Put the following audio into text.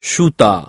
shooter